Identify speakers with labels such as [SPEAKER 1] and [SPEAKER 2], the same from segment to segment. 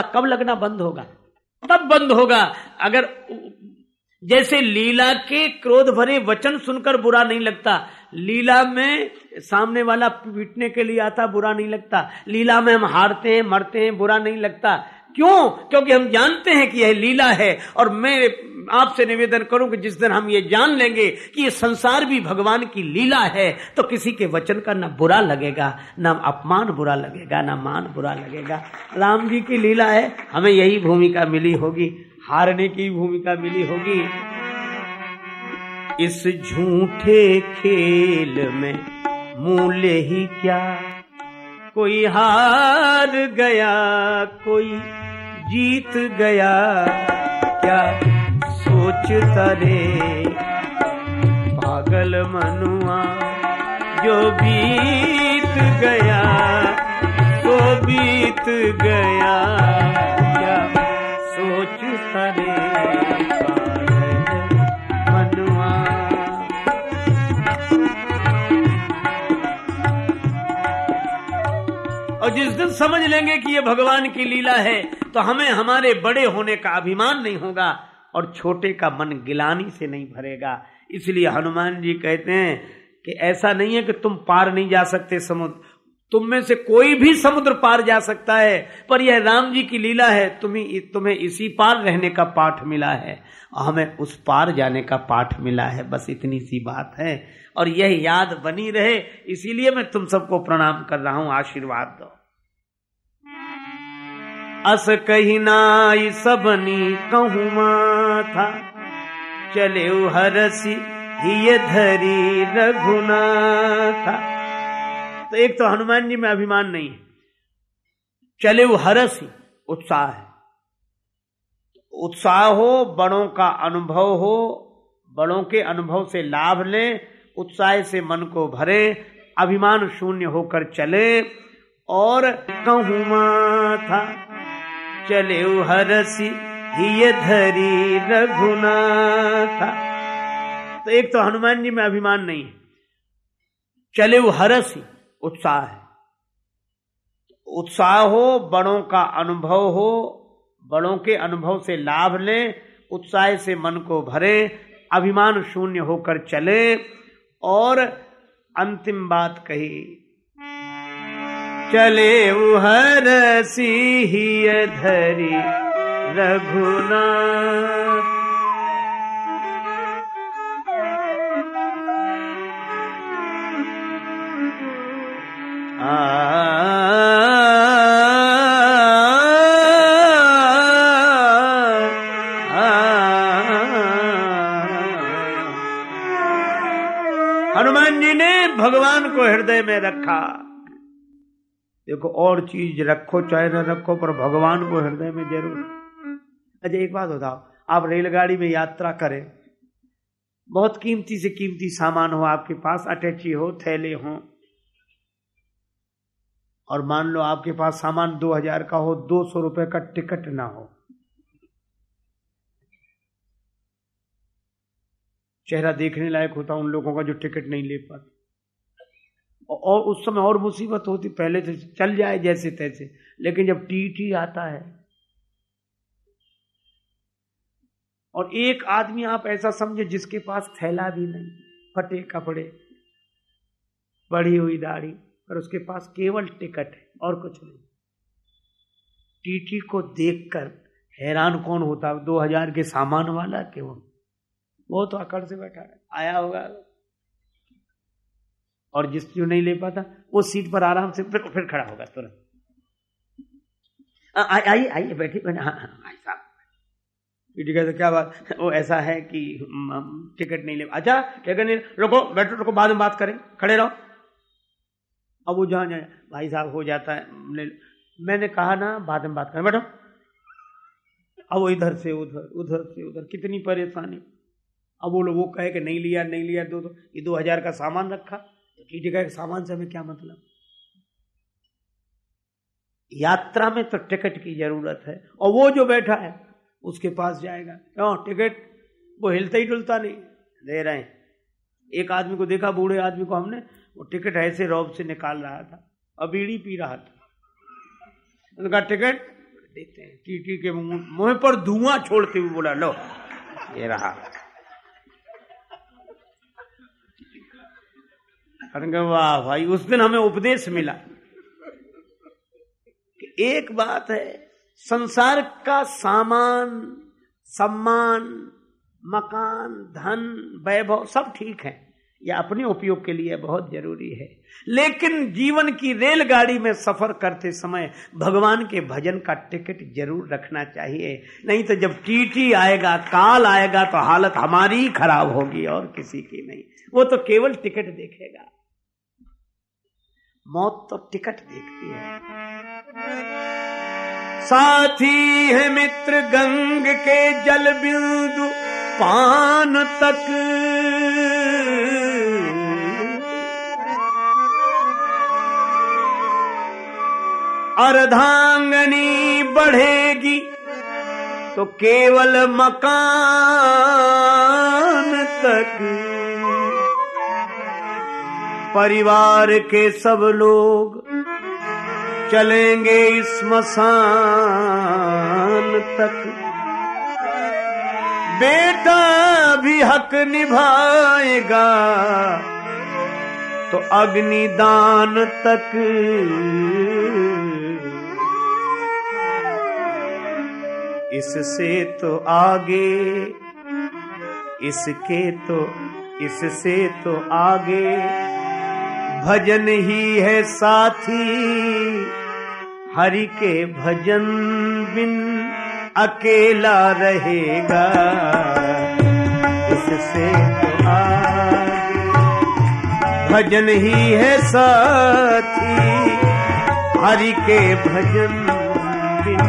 [SPEAKER 1] कब लगना बंद होगा? तब बंद होगा। अगर जैसे लीला के क्रोध भरे वचन सुनकर बुरा नहीं लगता, लीला में सामने वाला पीटने के लिए आता, बुरा नहीं लगता। लीला में हम हारते हैं, मरते हैं, बुरा नहीं लगता। क्यों? क्योंकि हम जानते हैं कि यह लीला है और मैं आपसे निवेदन करूँ कि जिस दिन हम ये जान लेंगे कि ये संसार भी भगवान की लीला है तो किसी के वचन का ना बुरा लगेगा, ना अपमान बुरा लगेगा, ना मान बुरा लगेगा। राम जी की लीला है, हमें यही भूमिका मिली होगी, हारने की भूमिका मिली होगी। इस झूठे खेल में मूल्य ही क्या? कोई हार गया, कोई जीत गया, क्या सोचता रे? पागल मनुआ, जो बीत गया तो बीत गया, क्या सोचता रे? मनुआ। और जिस दिन समझ लेंगे कि ये भगवान की लीला है तो हमें हमारे बड़े होने का अभिमान नहीं होगा और छोटे का मन गिलानी से नहीं भरेगा। इसलिए हनुमान जी कहते हैं कि ऐसा नहीं है कि तुम पार नहीं जा सकते समुद्र। तुम में से कोई भी समुद्र पार जा सकता है, पर यह राम जी की लीला है, तुम्हें तुम्हें इसी पार रहने का पाठ मिला है। और हमें उस पार जाने का पाठ मिला है, बस इतनी सी बात है। और यह याद बनी रहे, इसीलिए मैं तुम सबको प्रणाम कर रहा हूँ, आशीर्वाद दो। अस कही नाई सबनी कहूँ था चले हरसी ही धरी रघुनाथा। तो एक तो हनुमान जी में अभिमान नहीं है। चले हरस, उत्साह है। उत्साह हो, बड़ों का अनुभव हो, बड़ों के अनुभव से लाभ लें, उत्साह से मन को भरे, अभिमान शून्य होकर चले, और कहूँ था चले हरसी ही धरी रघुनाथा। तो एक तो हनुमान जी में अभिमान नहीं है। चले हरस, उत्साह है। उत्साह हो, बड़ों का अनुभव हो, बड़ों के अनुभव से लाभ लें, उत्साह से मन को भरे, अभिमान शून्य होकर चले, और अंतिम बात कही चले हर ही धरी रघुनाथ हनुमान जी ने भगवान को हृदय में रखा देखो, और चीज़ रखो, चाहे न रखो, पर भगवान को हृदय में ज़रूर। अच्छा एक बात बताओ, आप रेलगाड़ी में यात्रा करें, बहुत कीमती से कीमती सामान हो आपके पास, अटैची हो, थैले हो, और मान लो आपके पास सामान दो हज़ार का हो, दो सौ रुपए का टिकट ना हो, चेहरा देखने लायक होता उन लोगों का जो टिकट नहीं ले पाते। और उस समय और मुसीबत होती, पहले से चल जाए जैसे तैसे। लेकिन जब टी टी आता है, और एक आदमी आप ऐसा समझे जिसके पास थैला भी नहीं, फटे कपड़े, बढ़ी हुई दाढ़ी, पर उसके पास केवल टिकट है, और कुछ नहीं। टीटी को देखकर हैरान कौन होता? दो हज़ार के सामान वाला, केवल। वो तो अकड़ से बैठा है। आया होगा। और जिस जो नहीं ले पाता, वो सीट पर आराम से फिर फिर खड़ा होगा तुरंत। आइए आइए, बैठिए बैठे हाँ हाँ भाई साहब। टीटी कहते क्या बात? वो ऐसा है कि टिकट नहीं ले अच्छा टिकट नहीं रुको, बैठो, रुको, बाद में बात करें। खड़े रहो। अब वो जहाँ जाए, भाई साहब, हो जाता है मैंने कहा ना, बाद में बात करें। बैठो। अब वो इधर से, उधर उधर से, उधर, कितनी परेशानी। अब वो लोग, वो कहे कि नहीं लिया नहीं लिया, दो तो ये दो हज़ार का सामान रखा। टीटी का सामान से हमें क्या मतलब? यात्रा में तो टिकट की ज़रूरत है, और वो जो बैठा है, उसके पास जाएगा। क्यों? टिकट वो हिलता ही डुलता नहीं। दे रहे हैं। एक आदमी को देखा, बूढ़े आदमी को हमने, वो टिकट ऐसे रौब से निकाल रहा था, और बीड़ी पी रहा था। उनका टिकट? देते हैं। टीटी के मुँह पर धुआँ छोड़ते हुए बोला, लो, ये रहा। वाह भाई, उस दिन हमें उपदेश मिला कि एक बात है, संसार का सामान, सम्मान, मकान, धन, वैभव सब ठीक है। यह अपने उपयोग के लिए बहुत ज़रूरी है। लेकिन जीवन की रेलगाड़ी में सफ़र करते समय भगवान के भजन का टिकट ज़रूर रखना चाहिए। नहीं तो जब टीटी आएगा, काल आएगा तो हालत हमारी खराब होगी और किसी की नहीं। वो तो केवल टिकट देखेगा। मौत तो टिकट देखती है। साथी है मित्र गंग के जल बिंदु पान तक। अर्धांगनी बढ़ेगी तो केवल मकान तक। परिवार के सब लोग चलेंगे स्मशान तक। बेटा भी हक निभाएगा तो अग्निदान तक। इससे तो आगे, इसके तो इससे तो आगे। भजन ही है साथी। हरि के भजन बिन अकेला रहेगा। इससे तो भजन ही है साथी। हरि के भजन बिन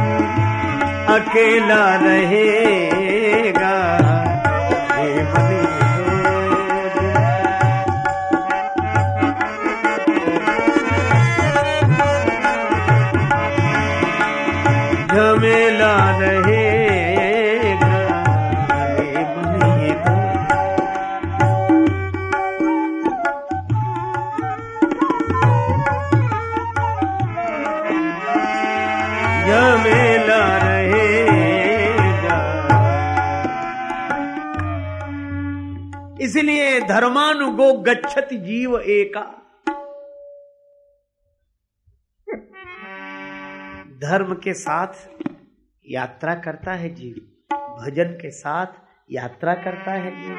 [SPEAKER 1] अकेला रहेगा। गच्छत जीव एका। धर्म के साथ यात्रा करता है जीव। भजन के साथ यात्रा करता है जीव।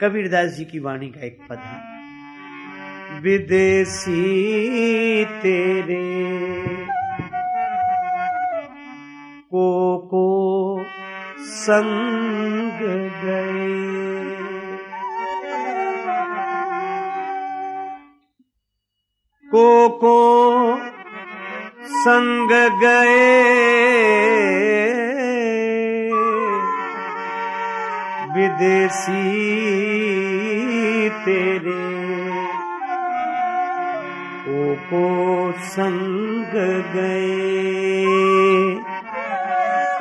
[SPEAKER 1] कबीरदास जी की वाणी का एक पद है, विदेशी तेरे को को संग गए। को को संग गए। विदेशी तेरे। को को संग गए।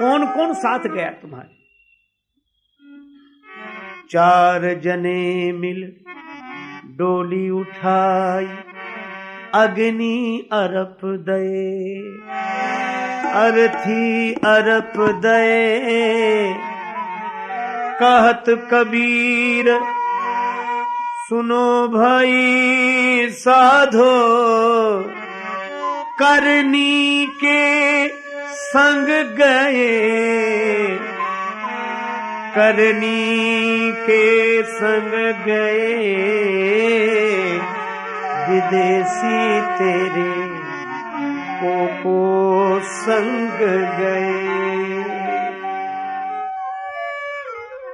[SPEAKER 1] कौन कौन साथ गया तुम्हारे? चार जने मिल डोली उठाई, अग्नि अरप दए अरथी अरप दए कहत कबीर, सुनो भाई साधो, करनी के संग गए। करनी के संग गए। विदेशी तेरे को को संग गए।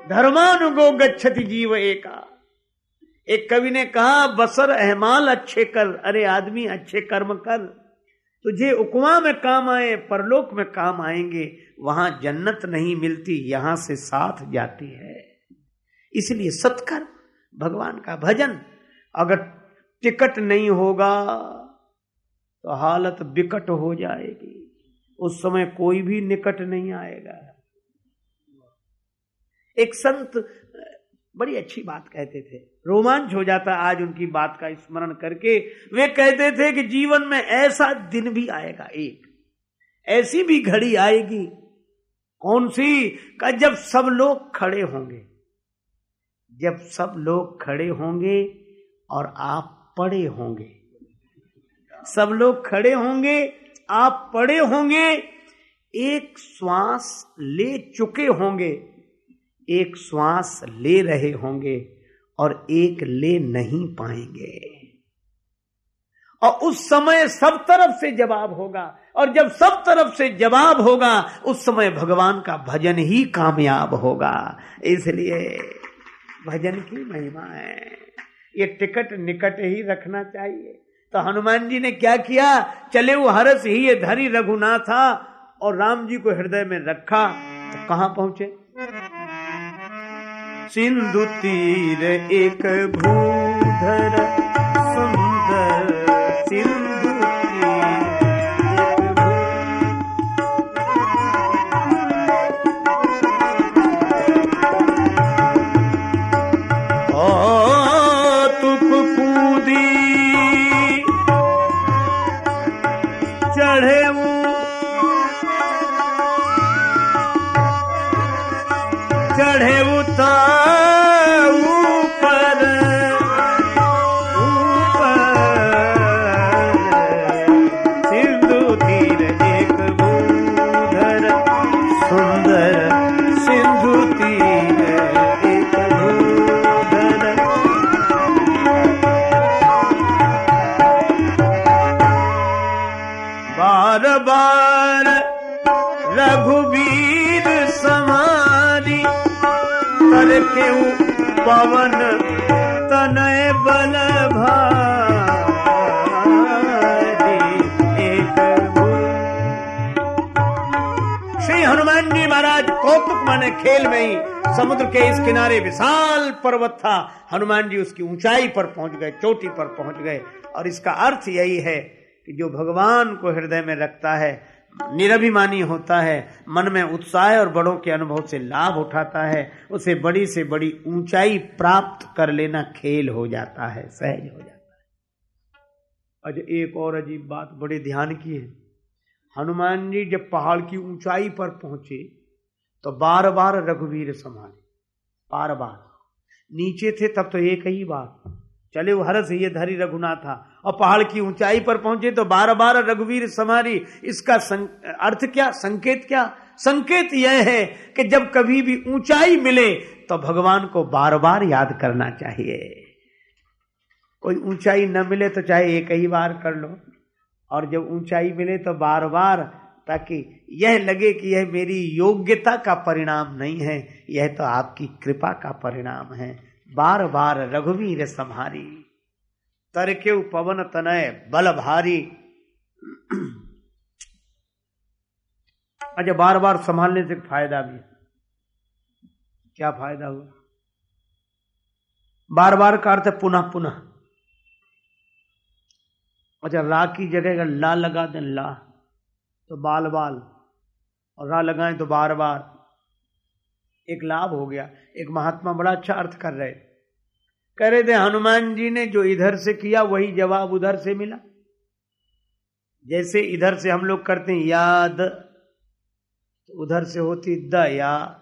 [SPEAKER 1] धर्मानुगो गच्छति जीव एका। एक कवि ने कहा, बसर अहमाल अच्छे कर, अरे आदमी अच्छे कर्म कर। तुझे उकवा में काम आए, परलोक में काम आएँगे, वहाँ जन्नत नहीं मिलती, यहाँ से साथ जाती है। इसलिए सत्कर्म भगवान का भजन, अगर टिकट नहीं होगा तो हालत बिकट हो जाएगी। उस समय कोई भी निकट नहीं आएगा। एक संत बड़ी अच्छी बात कहते थे। रोमांच हो जाता आज उनकी बात का स्मरण करके। वे कहते थे कि जीवन में ऐसा दिन भी आएगा एक। ऐसी भी घड़ी आएगी। कौन सी? का जब सब लोग खड़े होंगे। जब सब लोग खड़े होंगे और आप पड़े होंगे। सब लोग खड़े होंगे, आप पड़े होंगे, एक श्वास ले चुके होंगे। एक श्वास ले रहे होंगे और एक ले नहीं पाएँगे। और उस समय सब तरफ़ से जवाब होगा। और जब सब तरफ़ से जवाब होगा, उस समय भगवान का भजन ही कामयाब होगा। इसलिए भजन की महिमा है। ये टिकट निकट ही रखना चाहिए। तो हनुमान जी ने क्या किया? चले वो हरस ही ये धरी रघुनाथा और राम जी को हृदय में रखा। तो कहाँ पहुँचे? सिंधु तीर एक भूधर। पर्वत था। हनुमान जी उसकी ऊंचाई पर पहुँच गए, चोटी पर पहुँच गए। और इसका अर्थ यही है कि जो भगवान को हृदय में रखता है, निरभिमानी होता है, मन में उत्साह और बड़ों के अनुभव से लाभ उठाता है, उसे बड़ी से बड़ी ऊंचाई प्राप्त कर लेना खेल हो जाता है, सहज हो जाता है। अच्छा एक और अजीब बात बड़े ध्यान की है, हनुमान जी जब पहाड़ की ऊंचाई पर पहुँचे तो बार बार रघुवीर संभाले बार बार नीचे थे, तब तो एक ही बात। चले वो हरस ये धरी रघुनाथ था। और पहाड़ की ऊंचाई पर पहुँचे तो बार बार रघुवीर समारी। इसका अर्थ क्या? संकेत क्या? संकेत यह है कि जब कभी भी ऊंचाई मिले तो भगवान को बार बार याद करना चाहिए। कोई ऊंचाई न मिले तो चाहे एक ही बार कर लो। और जब ऊंचाई मिले तो बार बार ताकि यह लगे कि यह मेरी योग्यता का परिणाम नहीं है, यह तो आपकी कृपा का परिणाम है। बार बार रघुवीर संहारी तरके पवन तनय बल भारी अच्छा बार बार संभालने से फ़ायदा भी क्या फ़ायदा हुआ? बार बार का अर्थ पुनः पुनः। अच्छा रा की जगह ला लगा दें, ला। तो बाल बाल और रा लगाएँ तो बार बार एक लाभ हो गया। एक महात्मा बड़ा अच्छा अर्थ कर रहे। कह रहे थे, हनुमान जी ने जो इधर से किया, वही जवाब उधर से मिला। जैसे इधर से हम लोग करते हैं, याद। तो उधर से होती दया।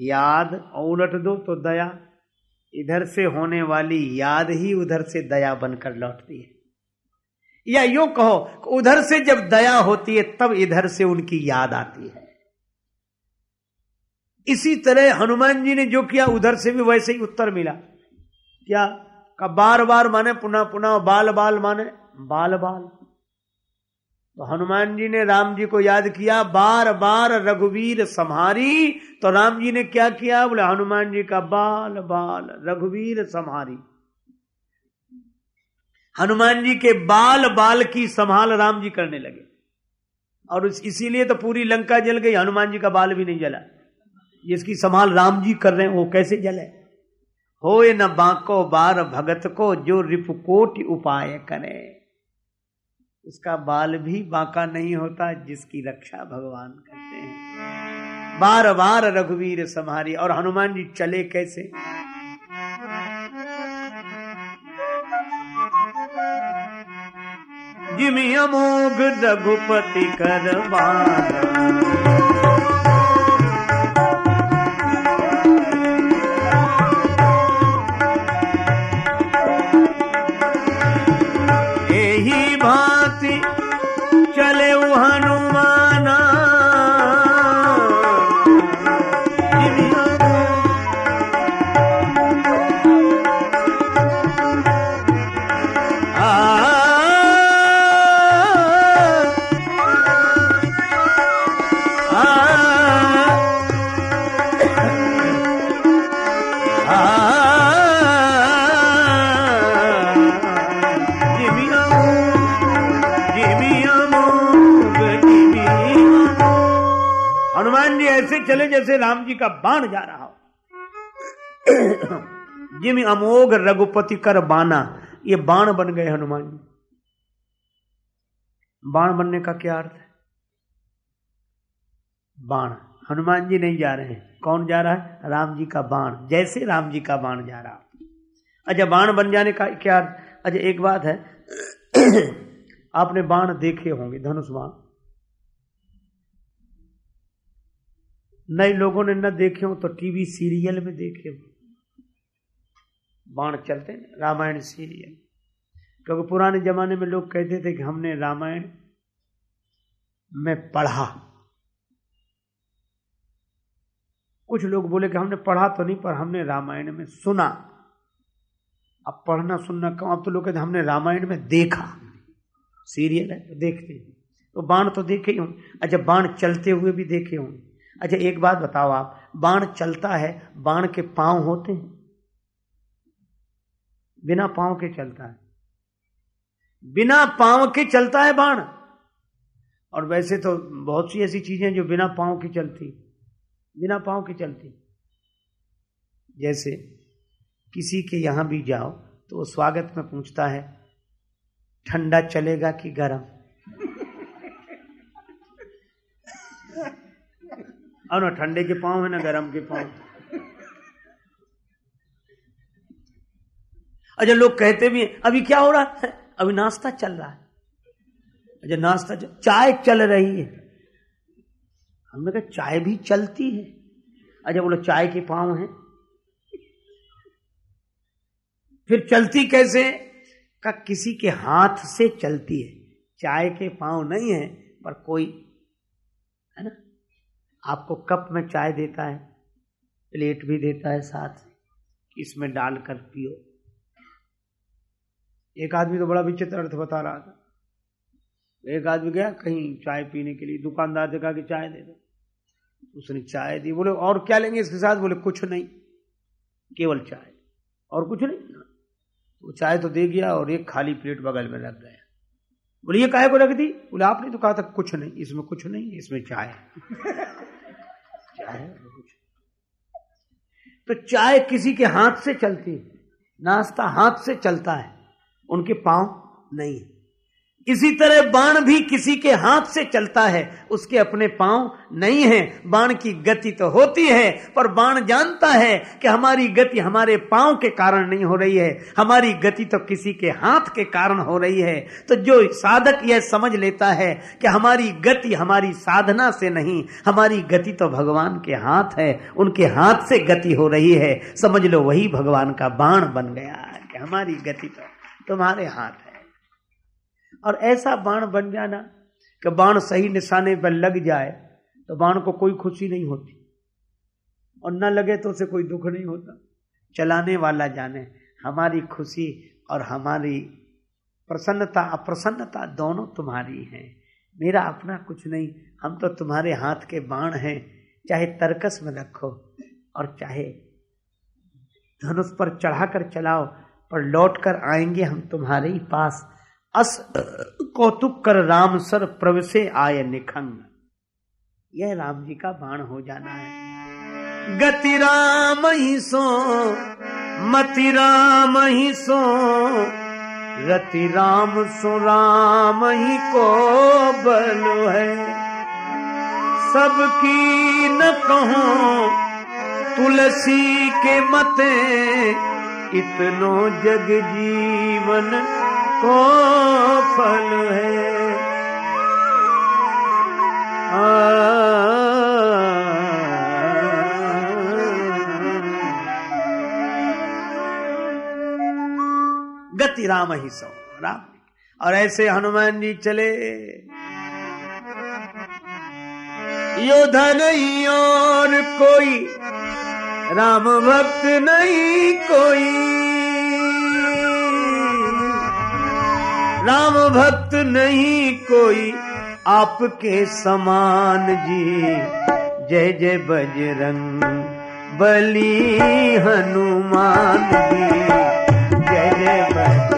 [SPEAKER 1] याद, और उलट दो तो दया। इधर से होने वाली याद ही उधर से दया बनकर लौटती है। या यो कहो, उधर से जब दया होती है, तब इधर से उनकी याद आती है। इसी तरह हनुमान जी ने जो किया, उधर से भी वैसे ही उत्तर मिला। क्या? का बार बार माने, पुनः पुनः बाल बाल माने, बाल बाल। तो हनुमान जी ने राम जी को याद किया, बार बार रघुवीर संहारी। तो राम जी ने क्या किया? बोले, हनुमान जी का बाल बाल रघुवीर संहारी। हनुमान जी के बाल बाल की संभाल राम जी करने लगे। और इसीलिए तो पूरी लंका जल गई, हनुमान जी का बाल भी नहीं जला। जिसकी संभाल राम जी कर रहे हैं, वो कैसे जले? हो न बांको बार भगत को, जो रिपकोट उपाय करे। उसका बाल भी बांका नहीं होता, जिसकी रक्षा भगवान करते हैं। बार बार रघुवीर समारी और हनुमान जी चले कैसे? जिमी अमोघ रघुपति करवाना का बाण जा रहा हो। जिम अमोघ रघुपति कर बाना ये बाण बन गए हनुमान जी। बाण बनने का क्या अर्थ है? बाण। हनुमान जी नहीं जा रहे हैं। कौन जा रहा है? राम जी का बाण। जैसे राम जी का बाण जा रहा। अच्छा बाण बन जाने का क्या अर्थ? अच्छा एक बात है। आपने बाण देखे होंगे, धनुष बाण। नए लोगों ने न देखे हो तो टीवी सीरियल में देखे हो। बाण चलते रामायण सीरियल। क्योंकि पुराने जमाने में लोग कहते थे कि हमने रामायण में पढ़ा। कुछ लोग बोले कि हमने पढ़ा तो नहीं, पर हमने रामायण में सुना। अब पढ़ना सुनना कम, अब तो लोग कहते हमने रामायण में देखा। सीरियल है तो देखते हैं। तो बाण तो देखे ही होंगे। अच्छा बाण चलते हुए भी देखे होंगे। अच्छा एक बात बताओ आप, बाण चलता है, बाण के पाँव होते हैं। बिना पाँव के चलता है। बिना पाँव के चलता है बाण। और वैसे तो बहुत सी ऐसी चीज़ें जो बिना पाँव की चलती। बिना पाँव की चलती। जैसे किसी के यहाँ भी जाओ तो वो स्वागत में पूछता है, ठंडा चलेगा कि गर्म? और ना, ठंडे के पाँव है ना, गर्म के पाँव। अच्छा लोग कहते भी हैं, अभी क्या हो रहा है? अभी नाश्ता चल रहा है। अच्छा नाश्ता चाय चल रही है। हमने कहा, चाय भी चलती है। अच्छा बोलो, चाय के पाँव हैं? फिर चलती कैसे? का किसी के हाथ से चलती है। चाय के पाँव नहीं है, पर कोई, है ना? आपको कप में चाय देता है, प्लेट भी देता है साथ, इसमें डालकर पियो। एक आदमी तो बड़ा विचित्र अर्थ बता रहा था। एक आदमी गया कहीं चाय पीने के लिए, दुकानदार से कहा कि चाय दे दो। उसने चाय दी, बोले, और क्या लेंगे इसके साथ? बोले, कुछ नहीं, केवल चाय, और कुछ नहीं। वो चाय तो दे गया और एक खाली प्लेट बगल में रख गया। बोले, ये काहे को रख दी? बोले, आपने तो कहा था कुछ नहीं, इसमें कुछ नहीं, इसमें चाय चाय तो चाय किसी के हाथ से चलती है, नाश्ता हाथ से चलता है, उनके पाँव नहीं है। इसी तरह बाण भी किसी के हाथ से चलता है, उसके अपने पाँव नहीं है। बाण की गति तो होती है, पर बाण जानता है कि हमारी गति हमारे पाँव के कारण नहीं हो रही है। हमारी गति तो किसी के हाथ के कारण हो रही है। तो जो साधक यह समझ लेता है कि हमारी गति हमारी साधना से नहीं, हमारी गति तो भगवान के हाथ है, उनके हाथ से गति हो रही है। समझ लो, वही भगवान का बाण बन गया है कि हमारी गति तो तुम्हारे हाथ है। और ऐसा बाण बन जाना कि बाण सही निशाने पर लग जाए तो बाण को कोई खुशी नहीं होती। और न लगे तो उसे कोई दुख नहीं होता। चलाने वाला जाने, हमारी खुशी और हमारी प्रसन्नता, अप्रसन्नता दोनों तुम्हारी हैं। मेरा अपना कुछ नहीं, हम तो तुम्हारे हाथ के बाण हैं। चाहे तरकस में रखो और चाहे धनुष पर चढ़ाकर चलाओ, पर लौट कर आएँगे हम तुम्हारे ही पास। अस कौतुक कर राम सर प्रवेशे आय निखंग। यह राम जी का बाण हो जाना है। गति राम ही सो, मति राम ही सो, रति राम सो राम ही को बलो है। सबकी न कहूँ, तुलसी के मते, इतनो जग जीवन को फल है। गति राम ही सो, राम। और ऐसे हनुमान जी चले। योद्धा नहीं और कोई, राम भक्त नहीं कोई। राम भक्त नहीं कोई आपके समान जी। जय जय बजरंग बली हनुमान जी। जय जय बजरंग।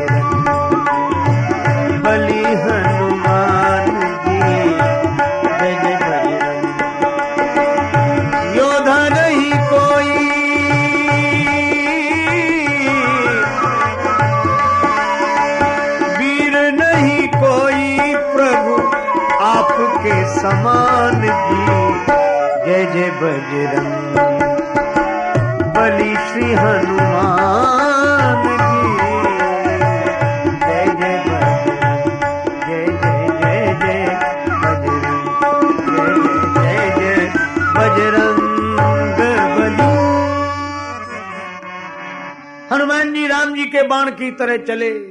[SPEAKER 1] बाण की तरह चले।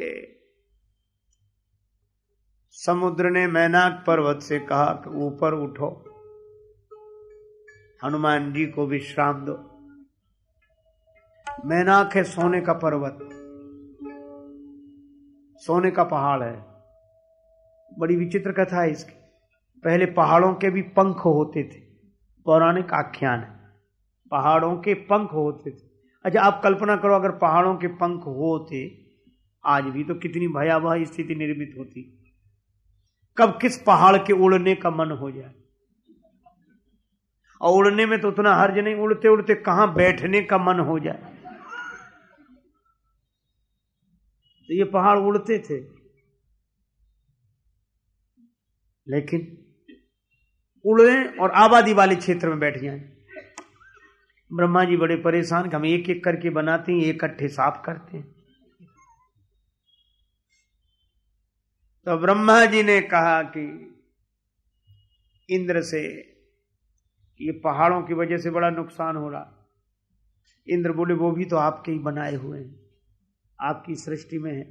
[SPEAKER 1] समुद्र ने मैनाक पर्वत से कहा कि ऊपर उठो। हनुमान जी को विश्राम दो। मैनाक है सोने का पर्वत। सोने का पहाड़ है। बड़ी विचित्र कथा है इसकी। पहले पहाड़ों के भी पंख होते थे। पौराणिक आख्यान है। पहाड़ों के पंख होते थे। अच्छा आप कल्पना करो, अगर पहाड़ों के पंख होते, आज भी तो कितनी भयावह स्थिति निर्मित होती। कब किस पहाड़ के उड़ने का मन हो जाए? और उड़ने में तो उतना हर्ज नहीं उड़ते उड़ते कहाँ बैठने का मन हो जाए? तो ये पहाड़ उड़ते थे। लेकिन उड़े और आबादी वाले क्षेत्र में बैठ जाए। ब्रह्मा जी बड़े परेशान कि हम एक एक करके बनाते हैं इकट्ठे साफ़ करते हैं। तो ब्रह्मा जी ने कहा कि इंद्र से ये पहाड़ों की वजह से बड़ा नुकसान हो रहा। इंद्र बोले, वो भी तो आपके ही बनाए हुए हैं। आपकी सृष्टि में है।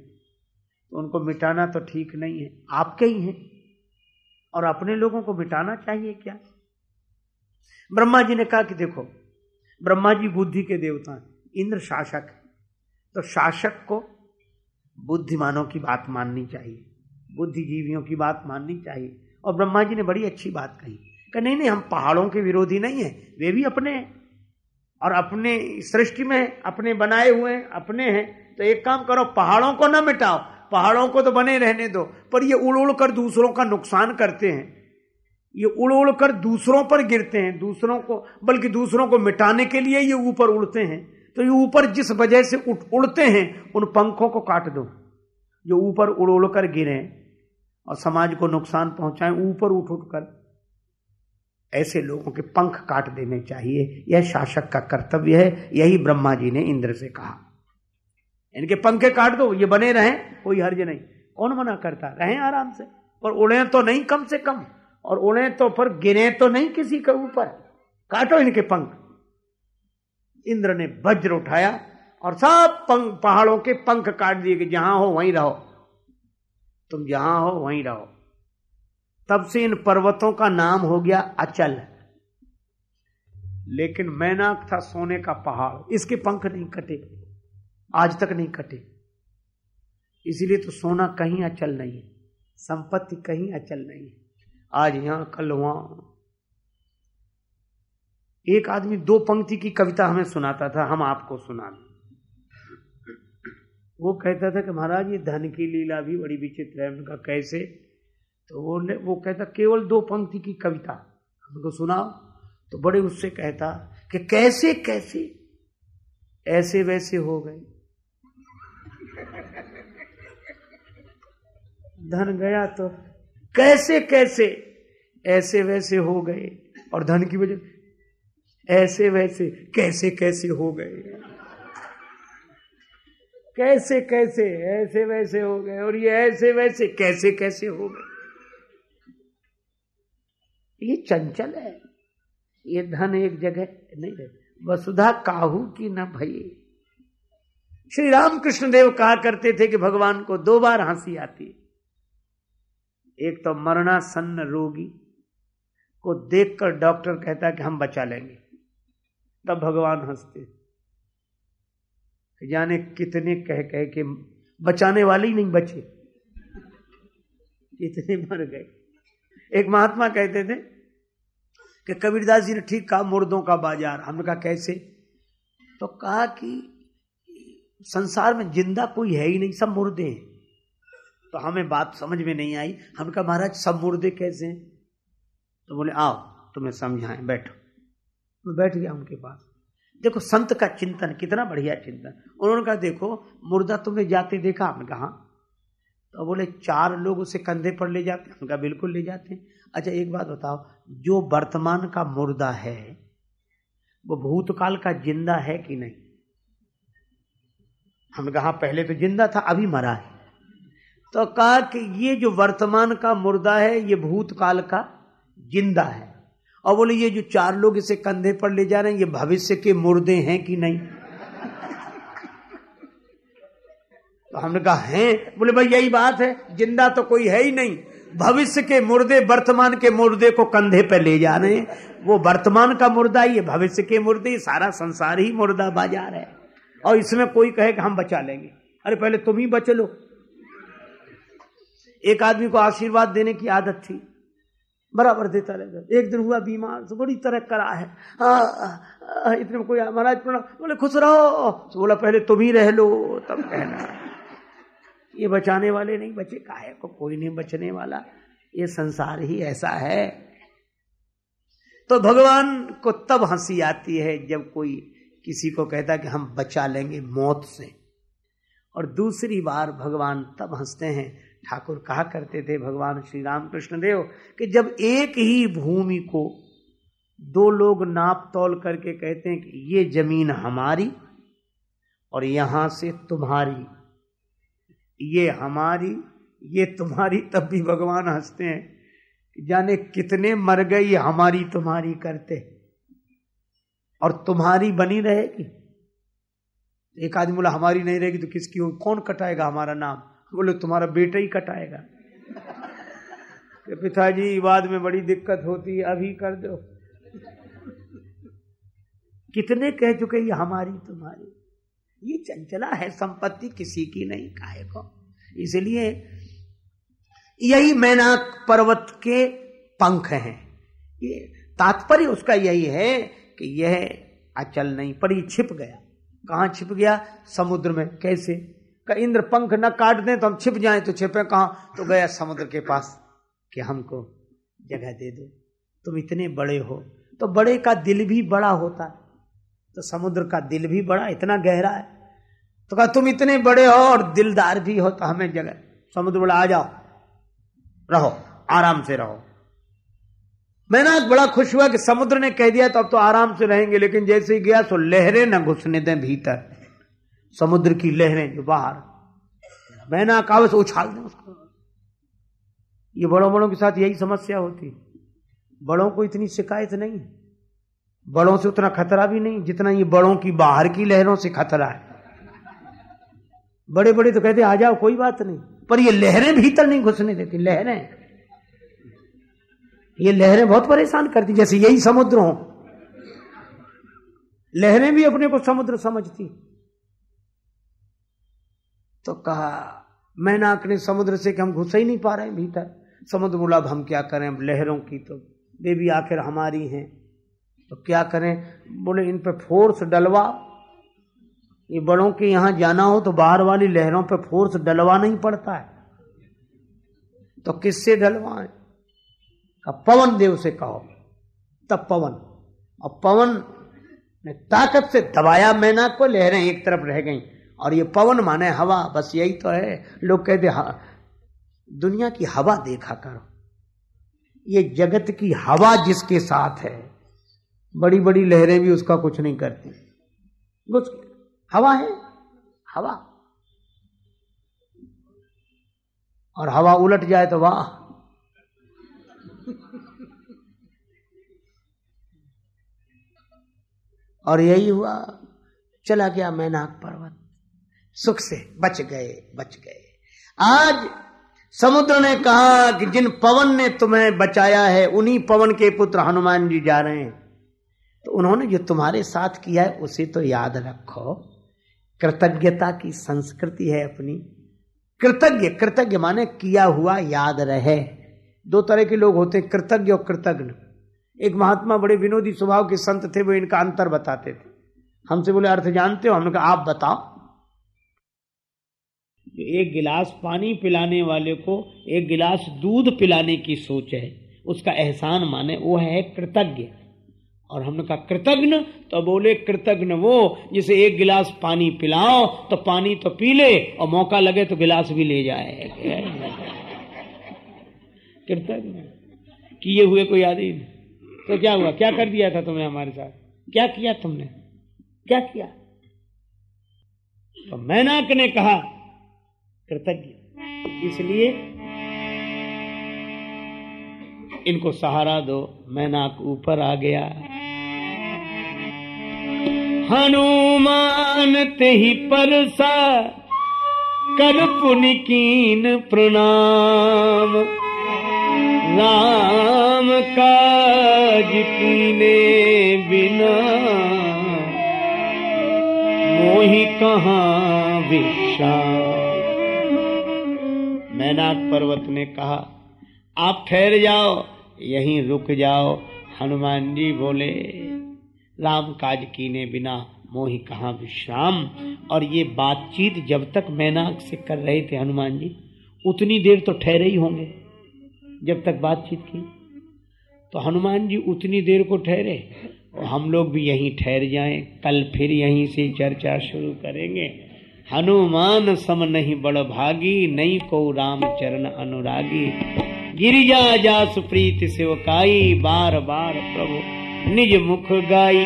[SPEAKER 1] तो उनको मिटाना तो ठीक नहीं है। आपके ही हैं। और अपने लोगों को मिटाना चाहिए क्या? ब्रह्मा जी ने कहा कि देखो ब्रह्मा जी बुद्धि के देवता हैं, इंद्र शासक है। तो शासक को बुद्धिमानों की बात माननी चाहिए, बुद्धिजीवियों की बात माननी चाहिए। और ब्रह्मा जी ने बड़ी अच्छी बात कही कि नहीं नहीं, हम पहाड़ों के विरोधी नहीं है, वे भी अपने हैं। और अपने, सृष्टि में अपने बनाए हुए हैं, अपने हैं। तो एक काम करो, पहाड़ों को ना मिटाओ, पहाड़ों को तो बने रहने दो, पर ये उड़ उड़ कर दूसरों का नुकसान करते हैं। ये उड़ उड़ कर दूसरों पर गिरते हैं, दूसरों को, बल्कि दूसरों को मिटाने के लिए ये ऊपर उड़ते हैं। तो ये ऊपर जिस वजह से उठ, उड़ते हैं, उन पंखों को काट दो। जो ऊपर उड़ उड़ कर गिरे और समाज को नुकसान पहुंचाएँ, ऊपर उठ उठ कर। ऐसे लोगों के पंख काट देने चाहिए। यह शासक का कर्तव्य है, यही ब्रह्मा जी ने इंद्र से कहा। इनके पंखे काट दो, ये बने रहें, कोई हर्ज नहीं। कौन मना करता? रहें आराम से। पर उड़े तो नहीं, कम से कम। और उड़े तो पर गिरे तो नहीं किसी के ऊपर। काटो इनके पंख। इंद्र ने वज्र उठाया और सब पंख, पहाड़ों के पंख काट दिए कि जहाँ हो वहीं रहो। तुम जहाँ हो वहीं रहो। तब से इन पर्वतों का नाम हो गया अचल। लेकिन मैनाक था सोने का पहाड़। इसके पंख नहीं कटे। आज तक नहीं कटे। इसीलिए तो सोना कहीं अचल नहीं है। संपत्ति कहीं अचल नहीं है। आज यहाँ कल वहाँ एक आदमी दो पंक्ति की कविता हमें सुनाता था, हम आपको सुना वो कहता था कि महाराज, ये धन की लीला भी बड़ी विचित्र है, उनका कैसे? तो वो वो कहता, केवल दो पंक्ति की कविता, हमको सुनाओ। तो बड़े उससे कहता कि कैसे कैसे? ऐसे वैसे हो गए। धन गया तो कैसे कैसे ऐसे वैसे हो गए और धन की वजह ऐसे वैसे कैसे कैसे हो गए। कैसे कैसे ऐसे वैसे हो गए और ये ऐसे वैसे कैसे कैसे हो गए। ये चंचल है। ये धन एक जगह नहीं है। वसुधा काहू की न भई। श्री राम कृष्ण देव कहा करते थे कि भगवान को दो बार हँसी आती है। एक तो मरणासन्न रोगी को देखकर डॉक्टर कहता है कि हम बचा लेंगे। तब भगवान हँसते। जाने कितने कह कह के बचाने वाले ही नहीं बचे। इतने मर गए। एक महात्मा कहते थे कि कबीरदास जी ने ठीक कहा, मुर्दों का बाज़ार। हमने कहा, कैसे? तो कहा कि संसार में ज़िंदा कोई है ही नहीं, सब मुर्दे हैं। तो हमें बात समझ में नहीं आई। हमने कहा, महाराज सब मुर्दे कैसे हैं? तो बोले, आओ, तुम्हें समझाएँ, बैठो। मैं बैठ गया उनके पास। देखो, संत का चिंतन, कितना बढ़िया चिंतन। उन्होंने कहा, देखो, मुर्दा तुमने जाते देखा? हमने कहा तो बोले, चार लोग उसे कंधे पर ले जाते हैं? कहा, बिल्कुल ले जाते हैं। अच्छा एक बात बताओ, जो वर्तमान का मुर्दा है, वो भूतकाल का ज़िंदा है कि नहीं? हमने कहा पहले तो ज़िंदा था, अभी मरा है। तो कहा कि ये जो वर्तमान का मुर्दा है, ये भूतकाल का ज़िंदा है। और बोले, ये जो चार लोग इसे कंधे पर ले जा रहे हैं, ये भविष्य के मुर्दे हैं कि नहीं? तो हमने कहा, हैं? बोले, भाई, यही बात है, ज़िंदा तो कोई है ही नहीं। भविष्य के मुर्दे, वर्तमान के मुर्दे को कंधे पर ले जा रहे हैं। वो वर्तमान का मुर्दा है भविष्य के मुर्दे, सारा संसार ही मुर्दा बाज़ार है। और इसमें कोई कहे कि हम बचा लेंगे। अरे, पहले तुम ही बच लो। एक आदमी को आशीर्वाद देने की आदत थी। बराबर देता रहता एक दिन हुआ बीमार तो बड़ी तरह करा है। आ, आ, इतने में कोई महाराज प्रणाम बोले खुश रहो। तो बोला पहले तुम ही रह लो तब कहना। ये बचाने वाले नहीं बचे काहे को? कोई नहीं बचने वाला। ये संसार ही ऐसा है। तो भगवान को तब हँसी आती है जब कोई किसी को कहता कि हम बचा लेंगे मौत से। और दूसरी बार भगवान तब हँसते हैं ठाकुर कहा करते थे भगवान श्री राम कृष्ण देव कि जब एक ही भूमि को दो लोग नाप तोल करके कहते हैं कि ये ज़मीन हमारी और यहाँ से तुम्हारी, ये हमारी, ये तुम्हारी, तब भी भगवान हँसते हैं कि जाने कितने मर गए ये हमारी तुम्हारी करते और तुम्हारी बनी रहेगी। एक आदमी बोला, हमारी नहीं रहेगी तो किसकी हो कौन कटाएगा हमारा नाम? बोले, तुम्हारा बेटा ही कटाएगा। पिताजी, बाद में बड़ी दिक्कत होती है अभी कर दो। कितने कह चुके, ये हमारी, तुम्हारी। ये चंचला है, संपत्ति किसी की नहीं, काहे को? इसलिए यही मैनाक पर्वत के पंख हैं। ये तात्पर्य उसका यही है कि यह अचल नहीं, पर ये छिप गया। कहा छिप गया? समुद्र में। कैसे? का इंद्र पंख न काट दें तो हम छिप जाएँ तो छिपे कहा? तो गया समुद्र के पास कि हमको जगह दे दो। तुम इतने बड़े हो तो बड़े का दिल भी बड़ा होता है। तो समुद्र का दिल भी बड़ा, इतना गहरा है। तो कहा, तुम इतने बड़े हो और दिलदार भी हो तो हमें जगह समुद्र बोला, आ जाओ, रहो, आराम से रहो। मैंने आज बड़ा खुश हुआ कि समुद्र ने कह दिया तो अब तो आराम से रहेंगे, लेकिन जैसे ही गया तो लहरें न घुसने दें भीतर। समुद्र की लहरें जो बाहर। मैना कावे से उछाल दें उसको। ये बड़ों बड़ों के साथ यही समस्या होती। बड़ों को इतनी शिकायत नहीं। बड़ों से उतना खतरा भी नहीं, जितना ये बड़ों की बाहर की लहरों से खतरा है। बड़े बड़े तो कहते आ जाओ, कोई बात नहीं। पर ये लहरें भीतर नहीं घुसने देती, लहरें। ये लहरें बहुत परेशान करती, जैसे यही समुद्र हो। लहरें भी अपने को समुद्र समझती। तो कहा, मैनाक ने समुद्र से कि हम घुस ही नहीं पा रहे भीतर? समुद्र बोला, अब हम क्या करें? लहरों की तो देवी आखिर हमारी हैं। तो क्या करें? बोले, इन पर फोर्स डलवा। ये बड़ों के यहाँ जाना हो तो बाहर वाली लहरों पर फोर्स डलवा नहीं पड़ता है। तो किससे डलवाएँ? पवन देव से कहो। तब पवन, और पवन ने ताकत से दबाया मैना को लहरें एक तरफ़ रह गई। और ये पवन माने हवा बस यही तो है। लोग कहते हा, दुनिया की हवा देखा करो। ये जगत की हवा जिसके साथ है। बड़ी बड़ी लहरें भी उसका कुछ नहीं करती। बस हवा है हवा। और हवा उलट जाए तो वाह। और यही हुआ चला गया मैनाक पर्वत। सुख से बच गए बच गए। आज समुद्र ने कहा कि जिन पवन ने तुम्हें बचाया है, उन्हीं पवन के पुत्र हनुमान जी जा रहे हैं। तो उन्होंने जो तुम्हारे साथ किया है, उसे तो याद रखो। कृतज्ञता की संस्कृति है अपनी। कृतज्ञ कृतज्ञ माने किया हुआ याद रहे। दो तरह के लोग होते हैं, कृतज्ञ और कृतज्ञ एक महात्मा बड़े विनोदी स्वभाव के संत थे, वो इनका अंतर बताते थे। हमसे बोले, अर्थ जानते हो? हमने कहा, आप बताओ। एक गिलास पानी पिलाने वाले को, एक गिलास दूध पिलाने की सोच है, उसका एहसान माने वो है कृतज्ञ। और हमने कहा, कृतज्ञ? तो बोले, कृतज्ञ वो, जिसे एक गिलास पानी पिलाओ तो पानी तो पी ले, और मौका लगे तो गिलास भी ले जाए। कृतज्ञ? किए हुए कोई आदि तो क्या हुआ? क्या कर दिया था तुमने हमारे साथ? क्या किया तुमने? क्या किया? तो मैनाक ने कहा कृतज्ञ। इसलिए इनको सहारा दो मैनाक ऊपर आ गया। हनुमान ते ही परसा कर पुनिकीन प्रणाम। राम काज कीने बिना, मोही कहा विश्राम। मैनाक पर्वत ने कहा, आप ठहर जाओ, यहीं रुक जाओ, हनुमान जी बोले। राम काज कीने बिना मोही कहाँ विश्राम? और ये बातचीत जब तक मैनाक से कर रहे थे हनुमान जी, उतनी देर तो ठहरे ही होंगे जब तक बातचीत की। तो हनुमान जी उतनी देर को ठहरे, और हम लोग भी यहीं ठहर जाएँ, कल फिर यहीं से चर्चा शुरू करेंगे। हनुमान सम नहीं बड़ भागी, नहीं को राम चरण अनुरागी। गिरिजा जा सुप्रीत सेवकाई, बार बार प्रभु निज मुख गाई।